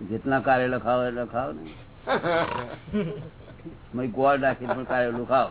જેટલા કાર્ય લખાવો એટલે લખાવો ને. ગોળ રાખી પણ કાર્ય લખાવો.